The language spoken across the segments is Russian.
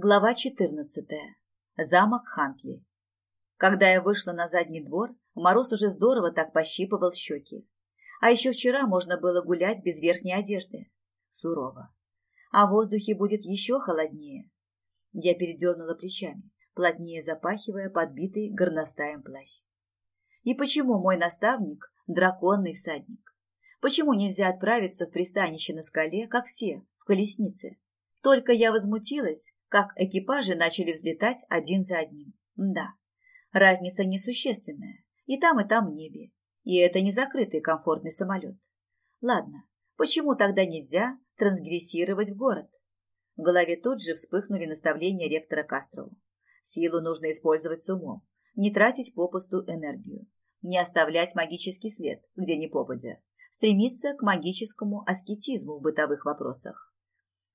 Глава 14. Замок Хантли. Когда я вышла на задний двор, мороз уже здорово так пощипывал щеки. А еще вчера можно было гулять без верхней одежды. Сурово. А в воздухе будет еще холоднее. Я передернула плечами, плотнее запахивая подбитый горностаем плащ. И почему мой наставник – драконный всадник? Почему нельзя отправиться в пристанище на скале, как все, в колеснице? Только я возмутилась, как экипажи начали взлетать один за одним. Да, разница несущественная. И там, и там в небе. И это не закрытый комфортный самолет. Ладно, почему тогда нельзя трансгрессировать в город? В голове тут же вспыхнули наставления ректора Кастрову. Силу нужно использовать с умом, не тратить попусту энергию, не оставлять магический след, где ни попадя, стремиться к магическому аскетизму в бытовых вопросах.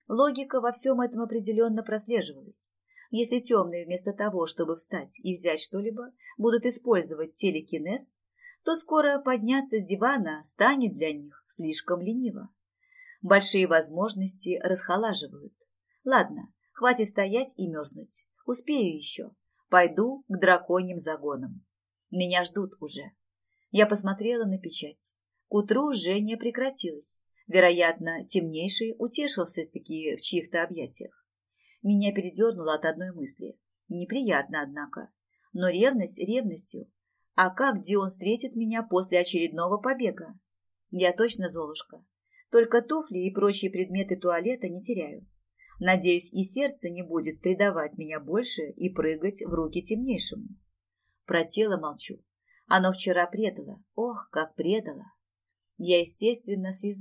Логика во всем этом определенно прослеживалась. Если темные вместо того, чтобы встать и взять что-либо, будут использовать телекинез, то скоро подняться с дивана станет для них слишком лениво. Большие возможности расхолаживают. Ладно, хватит стоять и мерзнуть. Успею еще. Пойду к драконьим загонам. Меня ждут уже. Я посмотрела на печать. К утру жжение прекратилось. Вероятно, темнейший утешился-таки в чьих-то объятиях. Меня передернуло от одной мысли. Неприятно, однако. Но ревность ревностью. А как Дион встретит меня после очередного побега? Я точно Золушка. Только туфли и прочие предметы туалета не теряю. Надеюсь, и сердце не будет предавать меня больше и прыгать в руки темнейшему. Про тело молчу. Оно вчера предало. Ох, как предало. Я, естественно, связалась